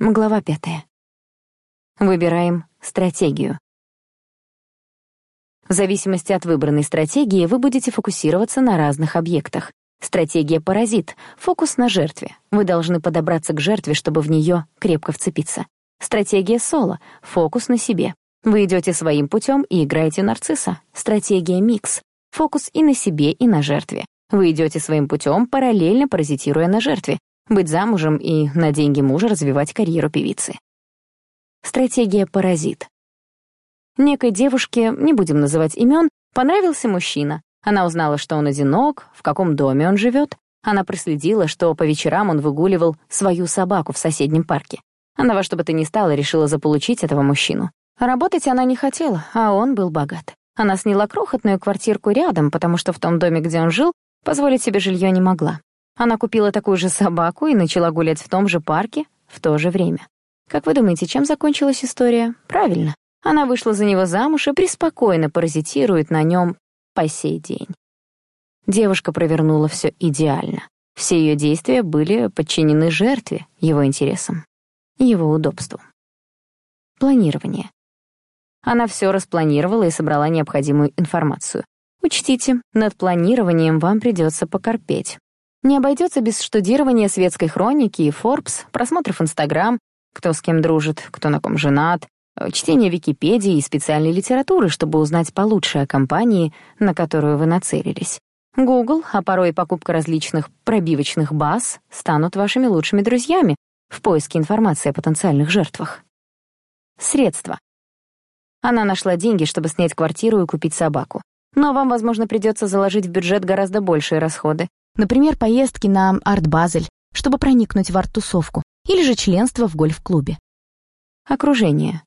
Глава пятая. Выбираем стратегию. В зависимости от выбранной стратегии вы будете фокусироваться на разных объектах. Стратегия «Паразит» — фокус на жертве. Вы должны подобраться к жертве, чтобы в нее крепко вцепиться. Стратегия «Соло» — фокус на себе. Вы идете своим путем и играете нарцисса. Стратегия «Микс» — фокус и на себе, и на жертве. Вы идете своим путем, параллельно паразитируя на жертве. Быть замужем и на деньги мужа развивать карьеру певицы. Стратегия «Паразит». Некой девушке, не будем называть имен, понравился мужчина. Она узнала, что он одинок, в каком доме он живет. Она проследила, что по вечерам он выгуливал свою собаку в соседнем парке. Она во что бы то ни стало решила заполучить этого мужчину. Работать она не хотела, а он был богат. Она сняла крохотную квартирку рядом, потому что в том доме, где он жил, позволить себе жилье не могла. Она купила такую же собаку и начала гулять в том же парке в то же время. Как вы думаете, чем закончилась история? Правильно. Она вышла за него замуж и преспокойно паразитирует на нем по сей день. Девушка провернула все идеально. Все ее действия были подчинены жертве, его интересам, его удобству. Планирование. Она все распланировала и собрала необходимую информацию. Учтите, над планированием вам придется покорпеть. Не обойдется без штудирования светской хроники и Forbes, просмотров Инстаграм, кто с кем дружит, кто на ком женат, э, чтения Википедии и специальной литературы, чтобы узнать получше о компании, на которую вы нацелились. Google, а порой покупка различных пробивочных баз станут вашими лучшими друзьями в поиске информации о потенциальных жертвах. Средства. Она нашла деньги, чтобы снять квартиру и купить собаку. Но вам, возможно, придется заложить в бюджет гораздо большие расходы. Например, поездки на арт-базель, чтобы проникнуть в арт-тусовку, или же членство в гольф-клубе. Окружение.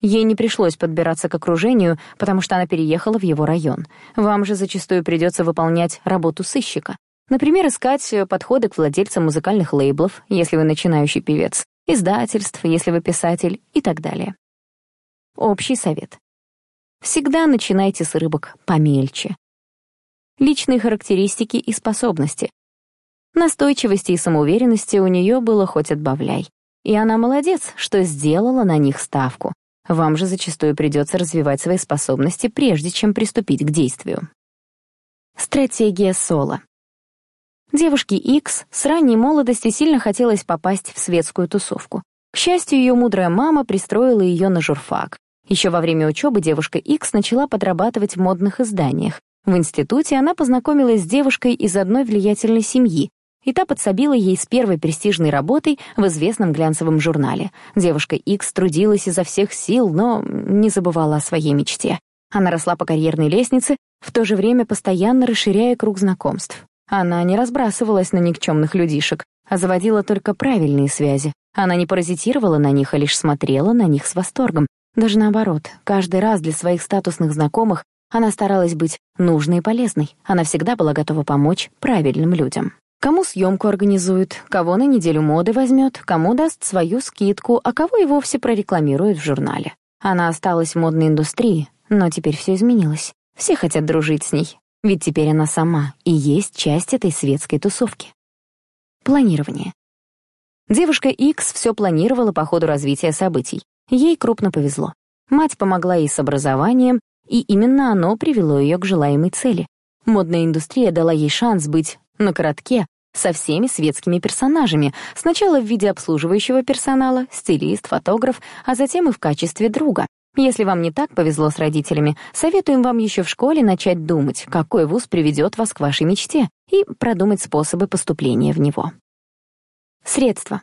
Ей не пришлось подбираться к окружению, потому что она переехала в его район. Вам же зачастую придется выполнять работу сыщика. Например, искать подходы к владельцам музыкальных лейблов, если вы начинающий певец, издательств, если вы писатель и так далее. Общий совет. Всегда начинайте с рыбок помельче личные характеристики и способности. Настойчивости и самоуверенности у нее было хоть отбавляй. И она молодец, что сделала на них ставку. Вам же зачастую придется развивать свои способности, прежде чем приступить к действию. Стратегия соло. Девушке X с ранней молодости сильно хотелось попасть в светскую тусовку. К счастью, ее мудрая мама пристроила ее на журфак. Еще во время учебы девушка X начала подрабатывать в модных изданиях, в институте она познакомилась с девушкой из одной влиятельной семьи, и та подсобила ей с первой престижной работой в известном глянцевом журнале. Девушка Икс трудилась изо всех сил, но не забывала о своей мечте. Она росла по карьерной лестнице, в то же время постоянно расширяя круг знакомств. Она не разбрасывалась на никчемных людишек, а заводила только правильные связи. Она не паразитировала на них, а лишь смотрела на них с восторгом. Даже наоборот, каждый раз для своих статусных знакомых она старалась быть нужной и полезной. Она всегда была готова помочь правильным людям. Кому съемку организует, кого на неделю моды возьмет, кому даст свою скидку, а кого и вовсе прорекламирует в журнале. Она осталась в модной индустрии, но теперь все изменилось. Все хотят дружить с ней, ведь теперь она сама и есть часть этой светской тусовки. Планирование. Девушка X все планировала по ходу развития событий. Ей крупно повезло. Мать помогла ей с образованием, и именно оно привело ее к желаемой цели. Модная индустрия дала ей шанс быть на коротке со всеми светскими персонажами, сначала в виде обслуживающего персонала, стилист, фотограф, а затем и в качестве друга. Если вам не так повезло с родителями, советуем вам еще в школе начать думать, какой вуз приведет вас к вашей мечте, и продумать способы поступления в него. Средства.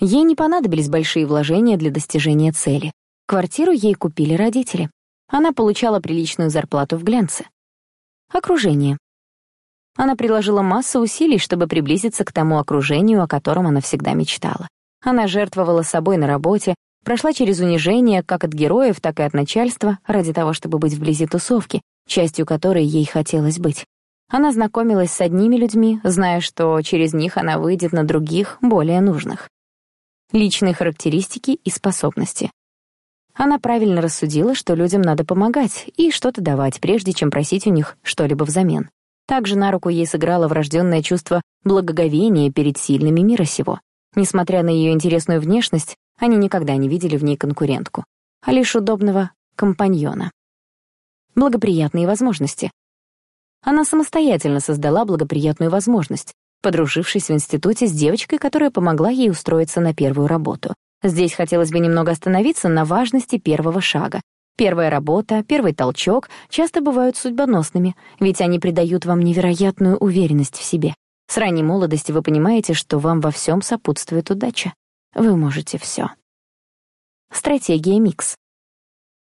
Ей не понадобились большие вложения для достижения цели. Квартиру ей купили родители. Она получала приличную зарплату в глянце. Окружение. Она приложила массу усилий, чтобы приблизиться к тому окружению, о котором она всегда мечтала. Она жертвовала собой на работе, прошла через унижение как от героев, так и от начальства ради того, чтобы быть вблизи тусовки, частью которой ей хотелось быть. Она знакомилась с одними людьми, зная, что через них она выйдет на других, более нужных. Личные характеристики и способности. Она правильно рассудила, что людям надо помогать и что-то давать, прежде чем просить у них что-либо взамен. Также на руку ей сыграло врожденное чувство благоговения перед сильными мира сего. Несмотря на ее интересную внешность, они никогда не видели в ней конкурентку, а лишь удобного компаньона. Благоприятные возможности. Она самостоятельно создала благоприятную возможность, подружившись в институте с девочкой, которая помогла ей устроиться на первую работу. Здесь хотелось бы немного остановиться на важности первого шага. Первая работа, первый толчок часто бывают судьбоносными, ведь они придают вам невероятную уверенность в себе. С ранней молодости вы понимаете, что вам во всем сопутствует удача. Вы можете все. Стратегия микс.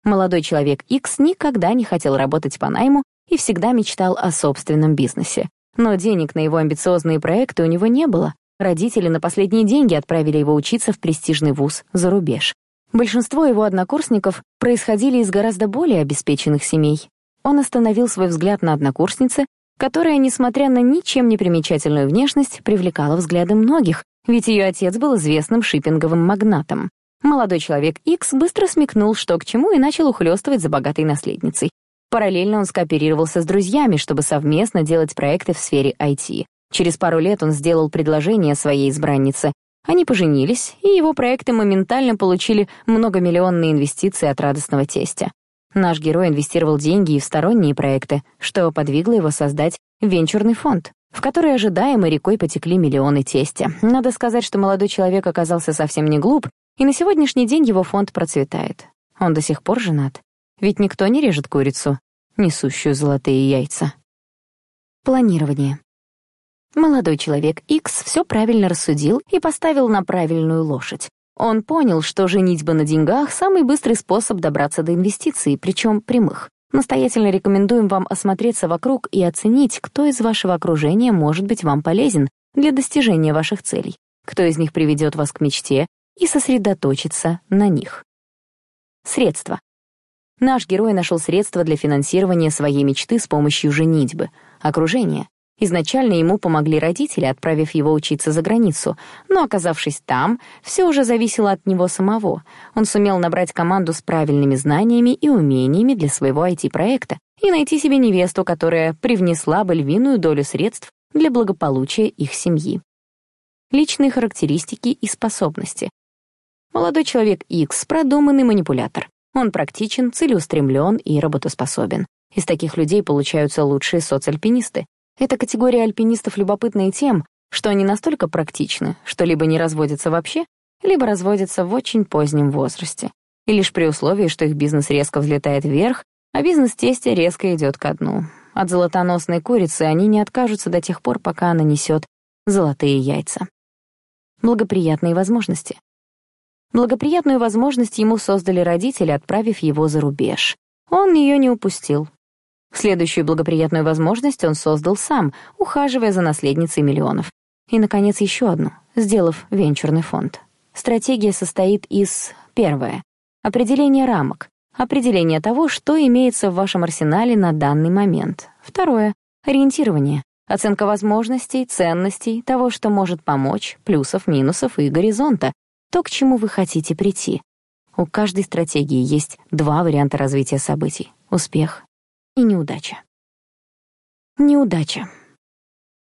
Молодой человек X никогда не хотел работать по найму и всегда мечтал о собственном бизнесе. Но денег на его амбициозные проекты у него не было. Родители на последние деньги отправили его учиться в престижный вуз за рубеж. Большинство его однокурсников происходили из гораздо более обеспеченных семей. Он остановил свой взгляд на однокурснице, которая, несмотря на ничем не примечательную внешность, привлекала взгляды многих, ведь ее отец был известным шиппинговым магнатом. Молодой человек X быстро смекнул, что к чему, и начал ухлёстывать за богатой наследницей. Параллельно он скооперировался с друзьями, чтобы совместно делать проекты в сфере IT. Через пару лет он сделал предложение своей избраннице. Они поженились, и его проекты моментально получили многомиллионные инвестиции от радостного тестя. Наш герой инвестировал деньги и в сторонние проекты, что подвигло его создать венчурный фонд, в который ожидаемо рекой потекли миллионы тестя. Надо сказать, что молодой человек оказался совсем не глуп, и на сегодняшний день его фонд процветает. Он до сих пор женат. Ведь никто не режет курицу, несущую золотые яйца. Планирование. Молодой человек X все правильно рассудил и поставил на правильную лошадь. Он понял, что женитьба на деньгах — самый быстрый способ добраться до инвестиций, причем прямых. Настоятельно рекомендуем вам осмотреться вокруг и оценить, кто из вашего окружения может быть вам полезен для достижения ваших целей, кто из них приведет вас к мечте, и сосредоточиться на них. Средства. Наш герой нашел средства для финансирования своей мечты с помощью женитьбы, окружения. Изначально ему помогли родители, отправив его учиться за границу, но, оказавшись там, все уже зависело от него самого. Он сумел набрать команду с правильными знаниями и умениями для своего IT-проекта и найти себе невесту, которая привнесла бы львиную долю средств для благополучия их семьи. Личные характеристики и способности. Молодой человек X — продуманный манипулятор. Он практичен, целеустремлен и работоспособен. Из таких людей получаются лучшие соцальпинисты. Эта категория альпинистов любопытна и тем, что они настолько практичны, что либо не разводятся вообще, либо разводятся в очень позднем возрасте. И лишь при условии, что их бизнес резко взлетает вверх, а бизнес тестя резко идет ко дну. От золотоносной курицы они не откажутся до тех пор, пока она несет золотые яйца. Благоприятные возможности. Благоприятную возможность ему создали родители, отправив его за рубеж. Он ее не упустил. Следующую благоприятную возможность он создал сам, ухаживая за наследницей миллионов. И, наконец, еще одну, сделав венчурный фонд. Стратегия состоит из, первое, определения рамок, определение того, что имеется в вашем арсенале на данный момент. Второе, ориентирование, оценка возможностей, ценностей, того, что может помочь, плюсов, минусов и горизонта, то, к чему вы хотите прийти. У каждой стратегии есть два варианта развития событий — успех и неудача. Неудача.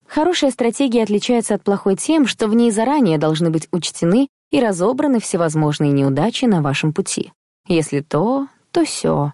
Хорошая стратегия отличается от плохой тем, что в ней заранее должны быть учтены и разобраны всевозможные неудачи на вашем пути. Если то, то сё.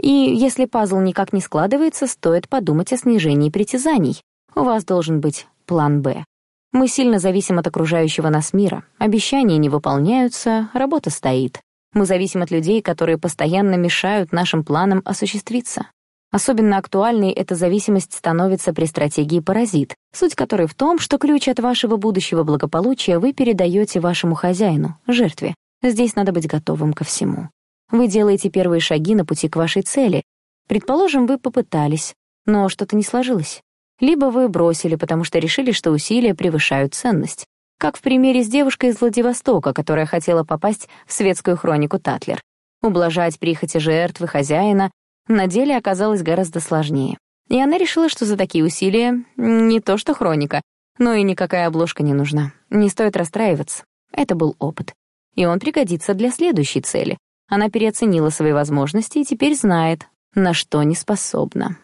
И если пазл никак не складывается, стоит подумать о снижении притязаний. У вас должен быть план «Б». Мы сильно зависим от окружающего нас мира. Обещания не выполняются, работа стоит. Мы зависим от людей, которые постоянно мешают нашим планам осуществиться. Особенно актуальной эта зависимость становится при стратегии «Паразит», суть которой в том, что ключ от вашего будущего благополучия вы передаете вашему хозяину, жертве. Здесь надо быть готовым ко всему. Вы делаете первые шаги на пути к вашей цели. Предположим, вы попытались, но что-то не сложилось. Либо вы бросили, потому что решили, что усилия превышают ценность. Как в примере с девушкой из Владивостока, которая хотела попасть в светскую хронику Татлер. Ублажать прихоти жертвы, хозяина на деле оказалось гораздо сложнее. И она решила, что за такие усилия не то что хроника, но и никакая обложка не нужна. Не стоит расстраиваться. Это был опыт. И он пригодится для следующей цели. Она переоценила свои возможности и теперь знает, на что не способна.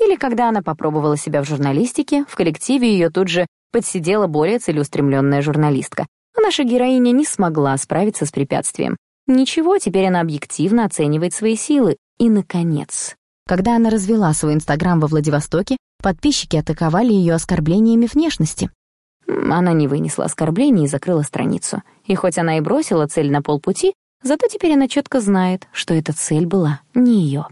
Или когда она попробовала себя в журналистике, в коллективе ее тут же подсидела более целеустремленная журналистка. Она Наша героиня не смогла справиться с препятствием. Ничего, теперь она объективно оценивает свои силы. И, наконец, когда она развела свой Инстаграм во Владивостоке, подписчики атаковали ее оскорблениями внешности. Она не вынесла оскорблений и закрыла страницу. И хоть она и бросила цель на полпути, зато теперь она четко знает, что эта цель была не ее.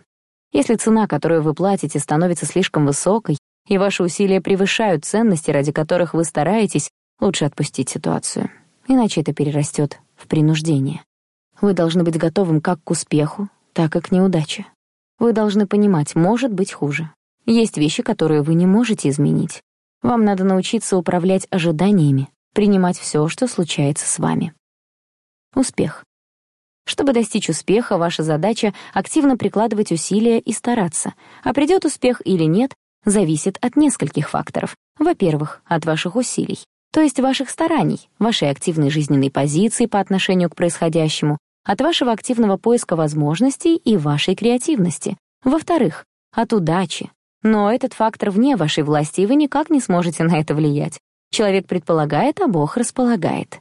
Если цена, которую вы платите, становится слишком высокой, и ваши усилия превышают ценности, ради которых вы стараетесь, лучше отпустить ситуацию. Иначе это перерастет в принуждение. Вы должны быть готовым как к успеху, так и к неудаче. Вы должны понимать, может быть хуже. Есть вещи, которые вы не можете изменить. Вам надо научиться управлять ожиданиями, принимать все, что случается с вами. Успех. Чтобы достичь успеха, ваша задача — активно прикладывать усилия и стараться. А придет успех или нет, зависит от нескольких факторов. Во-первых, от ваших усилий, то есть ваших стараний, вашей активной жизненной позиции по отношению к происходящему, от вашего активного поиска возможностей и вашей креативности. Во-вторых, от удачи. Но этот фактор вне вашей власти, и вы никак не сможете на это влиять. Человек предполагает, а Бог располагает.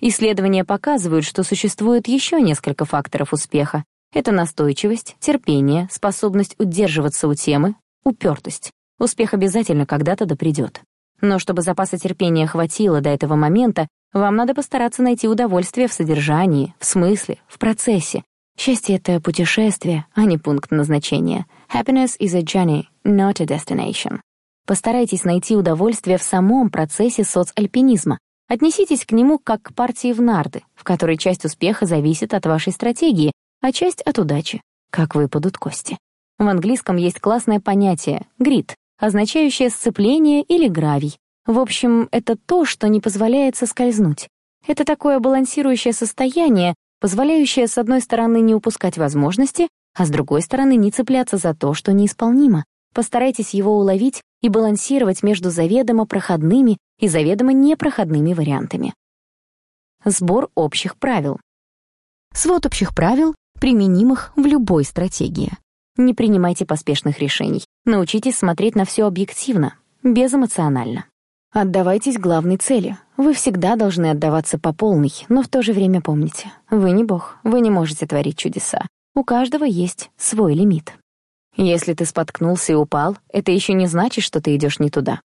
Исследования показывают, что существует еще несколько факторов успеха. Это настойчивость, терпение, способность удерживаться у темы, упертость. Успех обязательно когда-то да придет. Но чтобы запаса терпения хватило до этого момента, вам надо постараться найти удовольствие в содержании, в смысле, в процессе. Счастье — это путешествие, а не пункт назначения. Happiness is a journey, not a destination. Постарайтесь найти удовольствие в самом процессе соцальпинизма, Отнеситесь к нему как к партии в нарды, в которой часть успеха зависит от вашей стратегии, а часть — от удачи, как выпадут кости. В английском есть классное понятие «грид», означающее сцепление или гравий. В общем, это то, что не позволяет соскользнуть. Это такое балансирующее состояние, позволяющее с одной стороны не упускать возможности, а с другой стороны не цепляться за то, что неисполнимо. Постарайтесь его уловить и балансировать между заведомо проходными и заведомо непроходными вариантами. Сбор общих правил. Свод общих правил, применимых в любой стратегии. Не принимайте поспешных решений. Научитесь смотреть на все объективно, безэмоционально. Отдавайтесь главной цели. Вы всегда должны отдаваться по полной, но в то же время помните, вы не бог, вы не можете творить чудеса. У каждого есть свой лимит. Если ты споткнулся и упал, это еще не значит, что ты идешь не туда.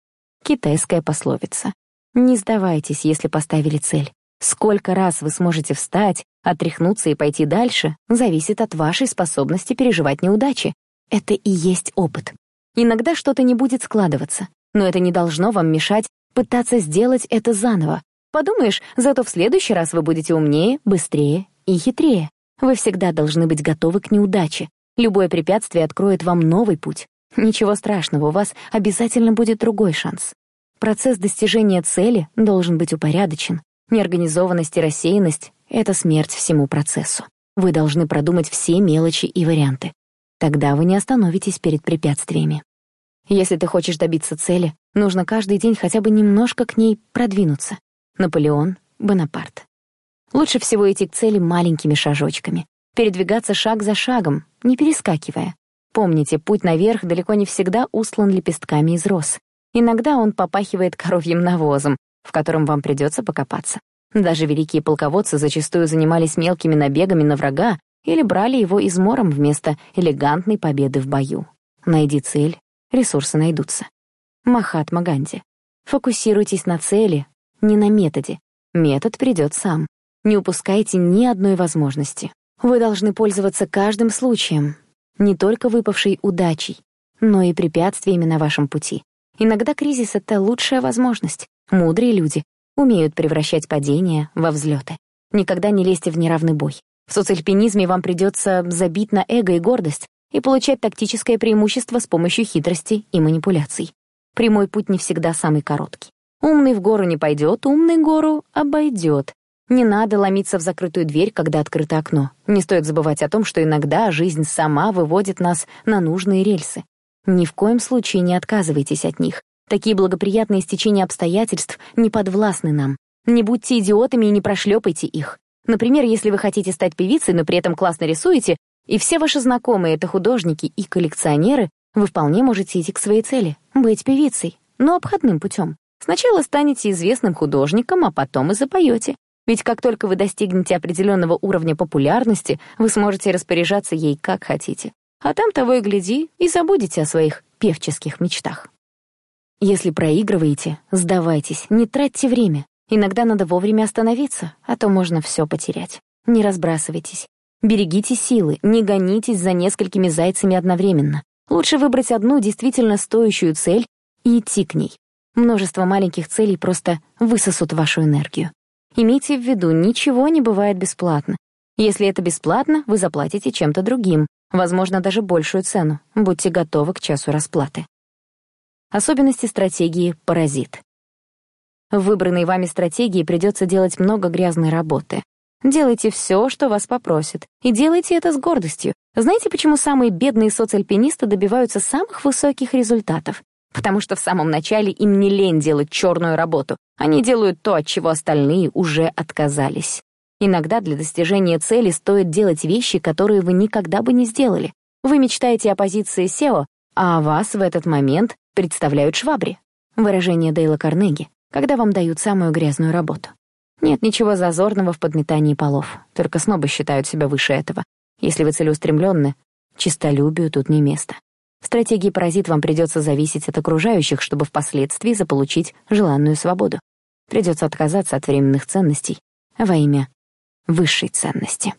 Китайская пословица. Не сдавайтесь, если поставили цель. Сколько раз вы сможете встать, отряхнуться и пойти дальше, зависит от вашей способности переживать неудачи. Это и есть опыт. Иногда что-то не будет складываться, но это не должно вам мешать пытаться сделать это заново. Подумаешь, зато в следующий раз вы будете умнее, быстрее и хитрее. Вы всегда должны быть готовы к неудаче, Любое препятствие откроет вам новый путь. Ничего страшного, у вас обязательно будет другой шанс. Процесс достижения цели должен быть упорядочен. Неорганизованность и рассеянность — это смерть всему процессу. Вы должны продумать все мелочи и варианты. Тогда вы не остановитесь перед препятствиями. Если ты хочешь добиться цели, нужно каждый день хотя бы немножко к ней продвинуться. Наполеон, Бонапарт. Лучше всего идти к цели маленькими шажочками передвигаться шаг за шагом, не перескакивая. Помните, путь наверх далеко не всегда услан лепестками из роз. Иногда он попахивает коровьим навозом, в котором вам придется покопаться. Даже великие полководцы зачастую занимались мелкими набегами на врага или брали его измором вместо элегантной победы в бою. Найди цель, ресурсы найдутся. Махатма Ганди. Фокусируйтесь на цели, не на методе. Метод придет сам. Не упускайте ни одной возможности. Вы должны пользоваться каждым случаем, не только выпавшей удачей, но и препятствиями на вашем пути. Иногда кризис — это лучшая возможность. Мудрые люди умеют превращать падения во взлеты. Никогда не лезьте в неравный бой. В соцальпинизме вам придется забить на эго и гордость и получать тактическое преимущество с помощью хитрости и манипуляций. Прямой путь не всегда самый короткий. Умный в гору не пойдет, умный гору обойдет. Не надо ломиться в закрытую дверь, когда открыто окно. Не стоит забывать о том, что иногда жизнь сама выводит нас на нужные рельсы. Ни в коем случае не отказывайтесь от них. Такие благоприятные стечения обстоятельств не подвластны нам. Не будьте идиотами и не прошлепайте их. Например, если вы хотите стать певицей, но при этом классно рисуете, и все ваши знакомые — это художники и коллекционеры, вы вполне можете идти к своей цели — быть певицей, но обходным путем. Сначала станете известным художником, а потом и запоете. Ведь как только вы достигнете определенного уровня популярности, вы сможете распоряжаться ей как хотите. А там того и гляди, и забудете о своих певческих мечтах. Если проигрываете, сдавайтесь, не тратьте время. Иногда надо вовремя остановиться, а то можно все потерять. Не разбрасывайтесь. Берегите силы, не гонитесь за несколькими зайцами одновременно. Лучше выбрать одну действительно стоящую цель и идти к ней. Множество маленьких целей просто высосут вашу энергию. Имейте в виду, ничего не бывает бесплатно. Если это бесплатно, вы заплатите чем-то другим, возможно, даже большую цену. Будьте готовы к часу расплаты. Особенности стратегии «Паразит». В выбранной вами стратегии придется делать много грязной работы. Делайте все, что вас попросят, и делайте это с гордостью. Знаете, почему самые бедные соцальпинисты добиваются самых высоких результатов? Потому что в самом начале им не лень делать черную работу. Они делают то, от чего остальные уже отказались. Иногда для достижения цели стоит делать вещи, которые вы никогда бы не сделали. Вы мечтаете о позиции SEO, а вас в этот момент представляют швабри. Выражение Дейла Карнеги, когда вам дают самую грязную работу. Нет ничего зазорного в подметании полов, только снобы считают себя выше этого. Если вы целеустремленны, чистолюбию тут не место. Стратегии паразит вам придется зависеть от окружающих, чтобы впоследствии заполучить желанную свободу. Придется отказаться от временных ценностей во имя высшей ценности.